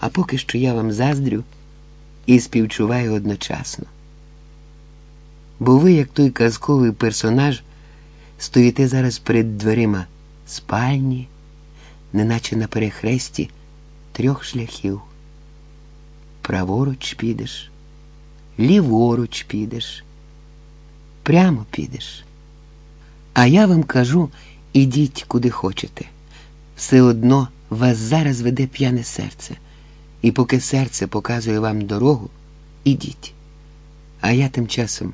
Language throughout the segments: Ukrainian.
А поки що я вам заздрю і співчуваю одночасно. Бо ви, як той казковий персонаж, стоїте зараз перед дверима спальні, неначе на перехресті трьох шляхів. Праворуч підеш, ліворуч підеш, прямо підеш. А я вам кажу, ідіть куди хочете. Все одно вас зараз веде п'яне серце. І поки серце показує вам дорогу, ідіть. А я тим часом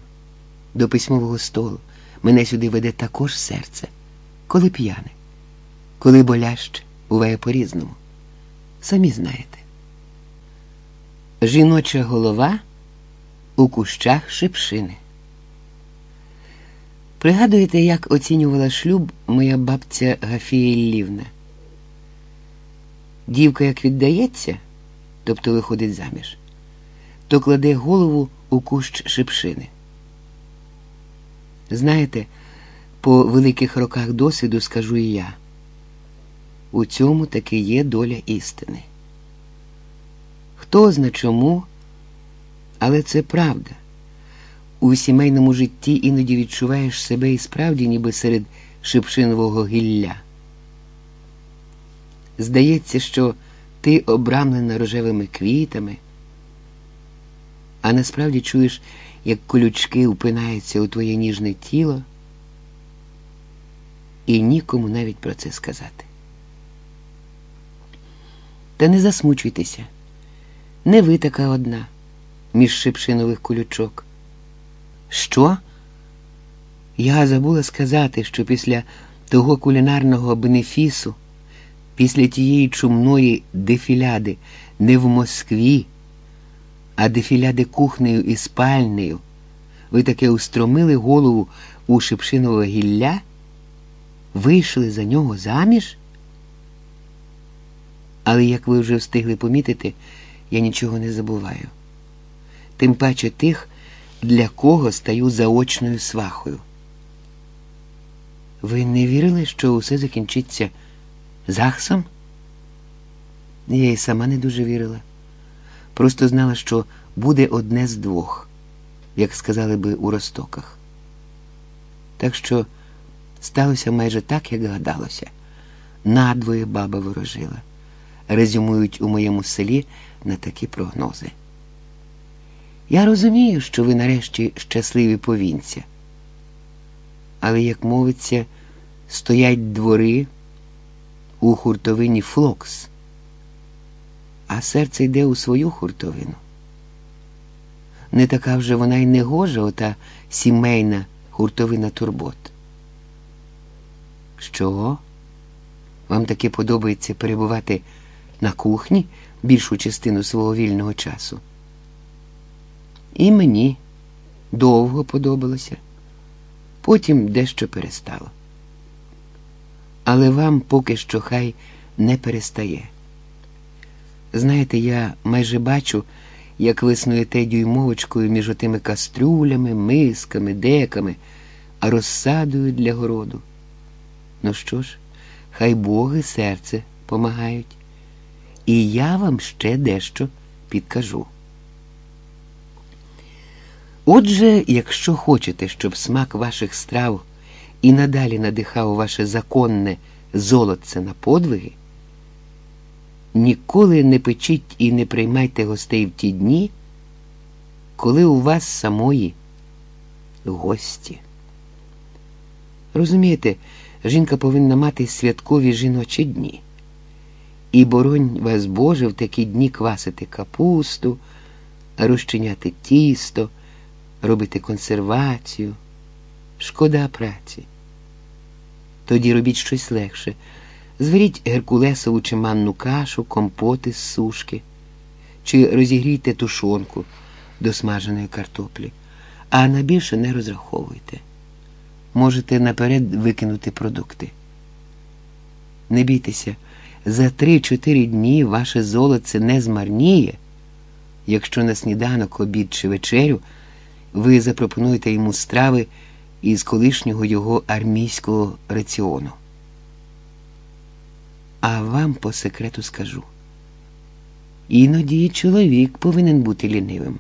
до письмового столу мене сюди веде також серце, коли п'яне, коли боляще, буває по-різному. Самі знаєте. Жіноча голова у кущах шипшини. Пригадуєте, як оцінювала шлюб моя бабця Гафія Іллівна? Дівка, як віддається, тобто виходить заміж, то кладе голову у кущ шипшини. Знаєте, по великих роках досвіду скажу і я. У цьому таки є доля істини. Хто зна чому, але це правда. У сімейному житті іноді відчуваєш себе і справді, ніби серед шипшинового гілля. Здається, що ти обрамлена рожевими квітами, а насправді чуєш, як колючки упинаються у твоє ніжне тіло, і нікому навіть про це сказати. Та не засмучуйтеся, не ви така одна між шипшинових колючок. Що? Я забула сказати, що після того кулінарного бенефісу, після тієї чумної дефіляди не в Москві, а дефіляди кухнею і спальнею, ви таке устромили голову у шипшинове гілля, вийшли за нього заміж? Але, як ви вже встигли помітити, я нічого не забуваю. Тим паче тих, для кого стаю заочною свахою. Ви не вірили, що усе закінчиться захсом? Я й сама не дуже вірила. Просто знала, що буде одне з двох, як сказали би у ростоках. Так що сталося майже так, як гадалося. Надвоє баба ворожила. Резюмують у моєму селі на такі прогнози. Я розумію, що ви нарешті щасливі повінця. Але, як мовиться, стоять двори у хуртовині Флокс, а серце йде у свою хуртовину. Не така вже вона й негожа, ота сімейна хуртовина турбот. Що? Вам таки подобається перебувати на кухні більшу частину свого вільного часу? І мені довго подобалося, потім дещо перестало. Але вам поки що хай не перестає. Знаєте, я майже бачу, як ви снуєте дюймовочкою між отими кастрюлями, мисками, деками, а розсадою для городу. Ну що ж, хай Боги серце помагають, і я вам ще дещо підкажу. Отже, якщо хочете, щоб смак ваших страв і надалі надихав ваше законне золотце на подвиги, ніколи не печіть і не приймайте гостей в ті дні, коли у вас самої гості. Розумієте, жінка повинна мати святкові жіночі дні. І боронь вас Боже в такі дні квасити капусту, розчиняти тісто робити консервацію. Шкода праці. Тоді робіть щось легше. Зваріть геркулесову чи манну кашу, компоти з сушки, чи розігрійте тушонку до смаженої картоплі, а на більше не розраховуйте. Можете наперед викинути продукти. Не бійтеся, за три-чотири дні ваше золоце не змарніє, якщо на сніданок, обід чи вечерю ви запропонуєте йому страви із колишнього його армійського раціону. А вам по секрету скажу. Іноді чоловік повинен бути лінивим.